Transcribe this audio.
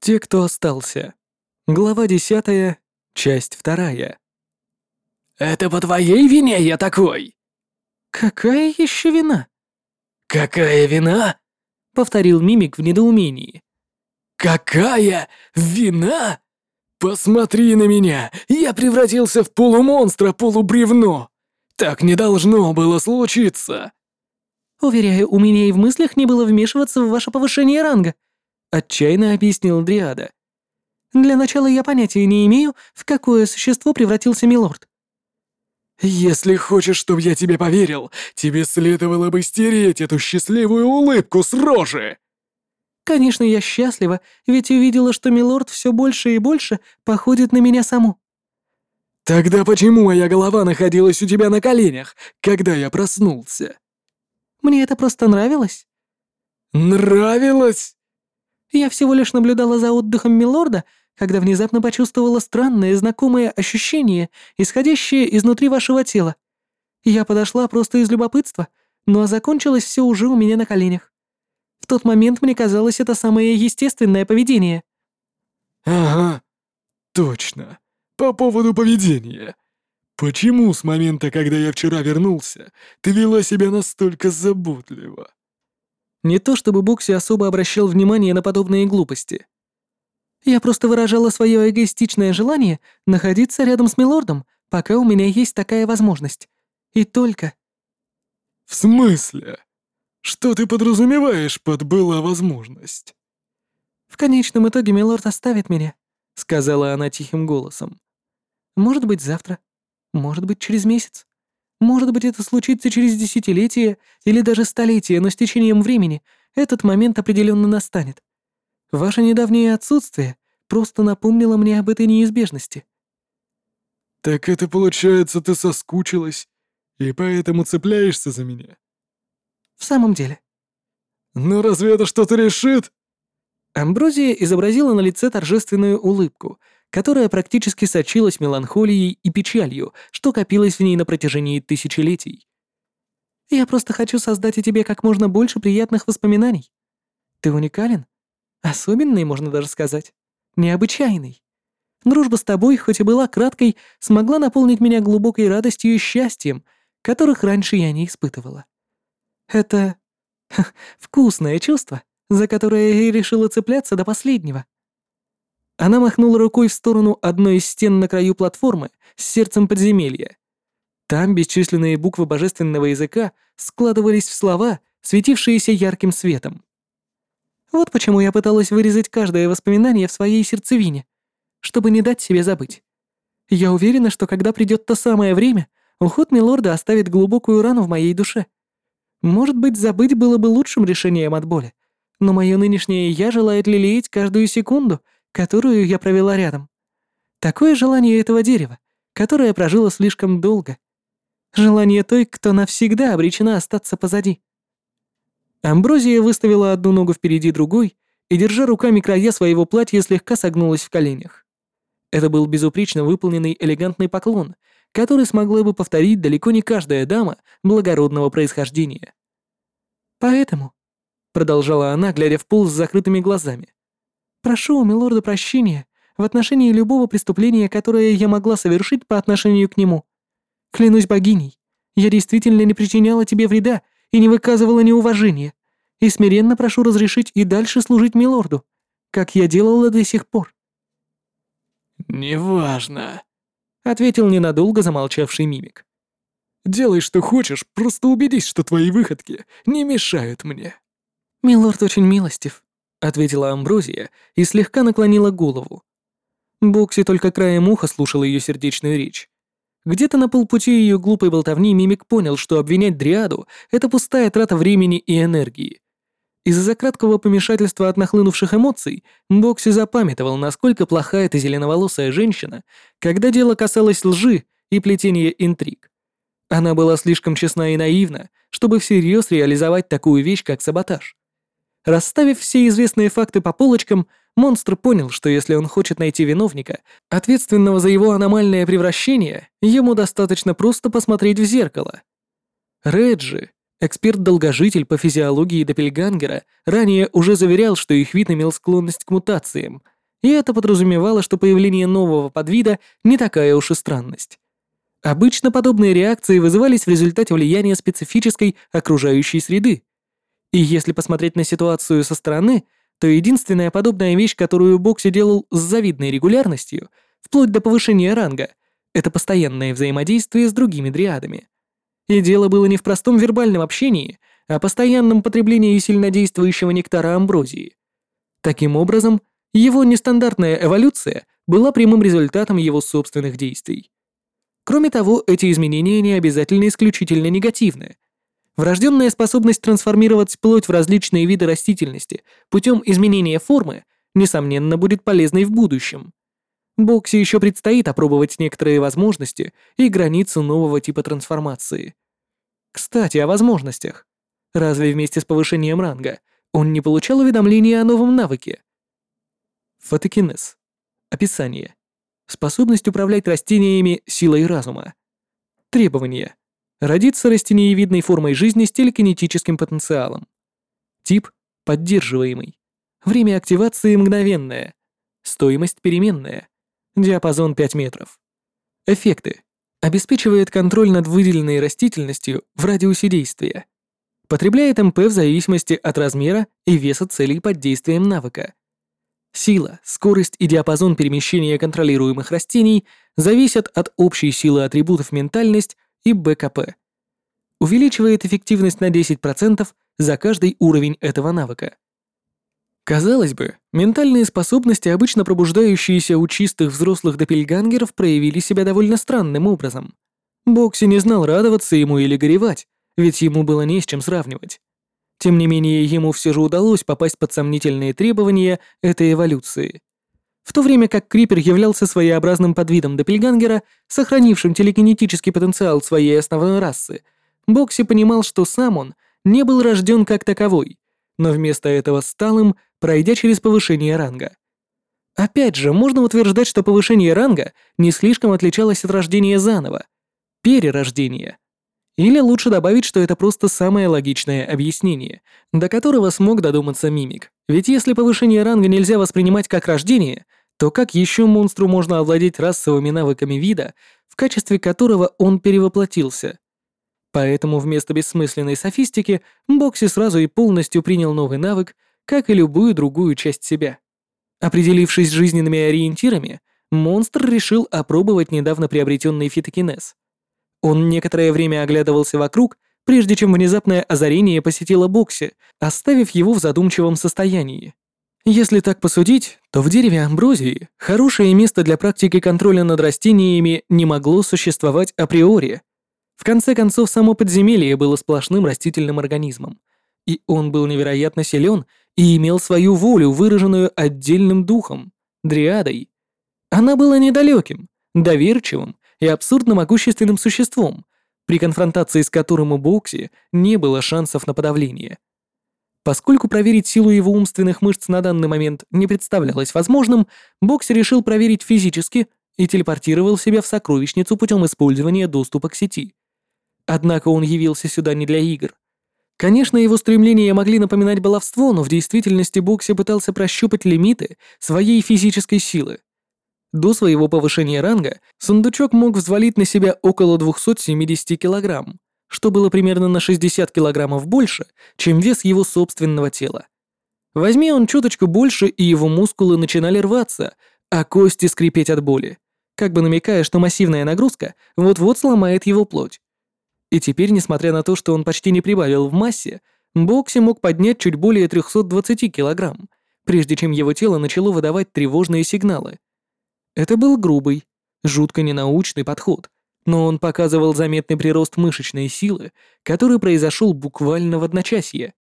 Те, кто остался. Глава 10, часть 2. «Это по твоей вине я такой?» «Какая еще вина?» «Какая вина?» — повторил мимик в недоумении. «Какая вина? Посмотри на меня! Я превратился в полумонстра, полубревно! Так не должно было случиться!» «Уверяю, у меня и в мыслях не было вмешиваться в ваше повышение ранга», — отчаянно объяснил Дриада. «Для начала я понятия не имею, в какое существо превратился Милорд». «Если хочешь, чтобы я тебе поверил, тебе следовало бы стереть эту счастливую улыбку с рожи!» Конечно, я счастлива, ведь увидела, что Милорд все больше и больше походит на меня саму. Тогда почему моя голова находилась у тебя на коленях, когда я проснулся? Мне это просто нравилось. Нравилось? Я всего лишь наблюдала за отдыхом Милорда, когда внезапно почувствовала странное знакомое ощущение, исходящее изнутри вашего тела. Я подошла просто из любопытства, но закончилось все уже у меня на коленях. В тот момент мне казалось это самое естественное поведение. Ага, точно. По поводу поведения. Почему с момента, когда я вчера вернулся, ты вела себя настолько заботливо? Не то чтобы Бокси особо обращал внимание на подобные глупости. Я просто выражала свое эгоистичное желание находиться рядом с Милордом, пока у меня есть такая возможность. И только... В смысле? Что ты подразумеваешь под «была возможность»?» «В конечном итоге Милорд оставит меня», — сказала она тихим голосом. «Может быть, завтра. Может быть, через месяц. Может быть, это случится через десятилетия или даже столетия, но с течением времени этот момент определенно настанет. Ваше недавнее отсутствие просто напомнило мне об этой неизбежности». «Так это получается, ты соскучилась и поэтому цепляешься за меня?» В самом деле. «Ну разве это что-то решит?» Амброзия изобразила на лице торжественную улыбку, которая практически сочилась меланхолией и печалью, что копилось в ней на протяжении тысячелетий. «Я просто хочу создать о тебе как можно больше приятных воспоминаний. Ты уникален. Особенный, можно даже сказать. Необычайный. Дружба с тобой, хоть и была краткой, смогла наполнить меня глубокой радостью и счастьем, которых раньше я не испытывала. Это вкусное чувство, за которое я решила цепляться до последнего. Она махнула рукой в сторону одной из стен на краю платформы с сердцем подземелья. Там бесчисленные буквы божественного языка складывались в слова, светившиеся ярким светом. Вот почему я пыталась вырезать каждое воспоминание в своей сердцевине, чтобы не дать себе забыть. Я уверена, что когда придет то самое время, уход Милорда оставит глубокую рану в моей душе. Может быть, забыть было бы лучшим решением от боли, но мое нынешнее «я» желает лелеять каждую секунду, которую я провела рядом. Такое желание этого дерева, которое прожило слишком долго. Желание той, кто навсегда обречена остаться позади. Амброзия выставила одну ногу впереди другой и, держа руками края своего платья, слегка согнулась в коленях. Это был безупречно выполненный элегантный поклон, который смогла бы повторить далеко не каждая дама благородного происхождения. «Поэтому», — продолжала она, глядя в пол с закрытыми глазами, «прошу у милорда прощения в отношении любого преступления, которое я могла совершить по отношению к нему. Клянусь богиней, я действительно не причиняла тебе вреда и не выказывала неуважения, и смиренно прошу разрешить и дальше служить милорду, как я делала до сих пор». «Неважно», — ответил ненадолго замолчавший мимик. «Делай, что хочешь, просто убедись, что твои выходки не мешают мне». «Милорд очень милостив», — ответила Амброзия и слегка наклонила голову. Бокси только краем уха слушал ее сердечную речь. Где-то на полпути ее глупой болтовни мимик понял, что обвинять Дриаду — это пустая трата времени и энергии. Из-за краткого помешательства от нахлынувших эмоций Бокси запамятовал, насколько плоха эта зеленоволосая женщина, когда дело касалось лжи и плетения интриг. Она была слишком честна и наивна, чтобы всерьез реализовать такую вещь, как саботаж. Расставив все известные факты по полочкам, монстр понял, что если он хочет найти виновника, ответственного за его аномальное превращение, ему достаточно просто посмотреть в зеркало. Реджи Эксперт-долгожитель по физиологии Доппельгангера ранее уже заверял, что их вид имел склонность к мутациям, и это подразумевало, что появление нового подвида не такая уж и странность. Обычно подобные реакции вызывались в результате влияния специфической окружающей среды. И если посмотреть на ситуацию со стороны, то единственная подобная вещь, которую Бокси делал с завидной регулярностью, вплоть до повышения ранга, это постоянное взаимодействие с другими дриадами. И дело было не в простом вербальном общении, а постоянном потреблении сильнодействующего нектара амброзии. Таким образом, его нестандартная эволюция была прямым результатом его собственных действий. Кроме того, эти изменения не обязательно исключительно негативны. Врожденная способность трансформировать плоть в различные виды растительности путем изменения формы, несомненно, будет полезной в будущем. Бокси еще предстоит опробовать некоторые возможности и границы нового типа трансформации. Кстати, о возможностях. Разве вместе с повышением ранга он не получал уведомления о новом навыке? Фотокинез. Описание. Способность управлять растениями силой разума. Требования. Родиться растениевидной формой жизни с телекинетическим потенциалом. Тип – поддерживаемый. Время активации мгновенное. Стоимость переменная. Диапазон 5 метров. Эффекты. Обеспечивает контроль над выделенной растительностью в радиусе действия. Потребляет МП в зависимости от размера и веса целей под действием навыка. Сила, скорость и диапазон перемещения контролируемых растений зависят от общей силы атрибутов ментальность и БКП. Увеличивает эффективность на 10% за каждый уровень этого навыка. Казалось бы, ментальные способности, обычно пробуждающиеся у чистых взрослых допельгангеров, проявили себя довольно странным образом. Бокси не знал, радоваться ему или горевать, ведь ему было не с чем сравнивать. Тем не менее, ему все же удалось попасть под сомнительные требования этой эволюции. В то время как Крипер являлся своеобразным подвидом Доппельгангера, сохранившим телекинетический потенциал своей основной расы, Бокси понимал, что сам он не был рожден как таковой, но вместо этого стал им, пройдя через повышение ранга. Опять же, можно утверждать, что повышение ранга не слишком отличалось от рождения заново, перерождения. Или лучше добавить, что это просто самое логичное объяснение, до которого смог додуматься мимик. Ведь если повышение ранга нельзя воспринимать как рождение, то как еще монстру можно овладеть расовыми навыками вида, в качестве которого он перевоплотился? Поэтому вместо бессмысленной софистики Бокси сразу и полностью принял новый навык, как и любую другую часть себя. Определившись жизненными ориентирами, монстр решил опробовать недавно приобретенный фитокинез. Он некоторое время оглядывался вокруг, прежде чем внезапное озарение посетило Бокси, оставив его в задумчивом состоянии. Если так посудить, то в дереве амброзии хорошее место для практики контроля над растениями не могло существовать априори. В конце концов, само подземелье было сплошным растительным организмом, и он был невероятно силен и имел свою волю, выраженную отдельным духом, дриадой. Она была недалеким, доверчивым и абсурдно могущественным существом, при конфронтации с которым у Бокси не было шансов на подавление. Поскольку проверить силу его умственных мышц на данный момент не представлялось возможным, Бокси решил проверить физически и телепортировал себя в сокровищницу путем использования доступа к сети. Однако он явился сюда не для игр. Конечно, его стремления могли напоминать баловство, но в действительности Бокси пытался прощупать лимиты своей физической силы. До своего повышения ранга сундучок мог взвалить на себя около 270 килограмм, что было примерно на 60 килограммов больше, чем вес его собственного тела. Возьми он чуточку больше, и его мускулы начинали рваться, а кости скрипеть от боли, как бы намекая, что массивная нагрузка вот-вот сломает его плоть. И теперь, несмотря на то, что он почти не прибавил в массе, Бокси мог поднять чуть более 320 килограмм, прежде чем его тело начало выдавать тревожные сигналы – это был грубый, жутко ненаучный подход, но он показывал заметный прирост мышечной силы, который произошел буквально в одночасье.